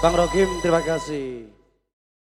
Bang Rokim, terima kasih.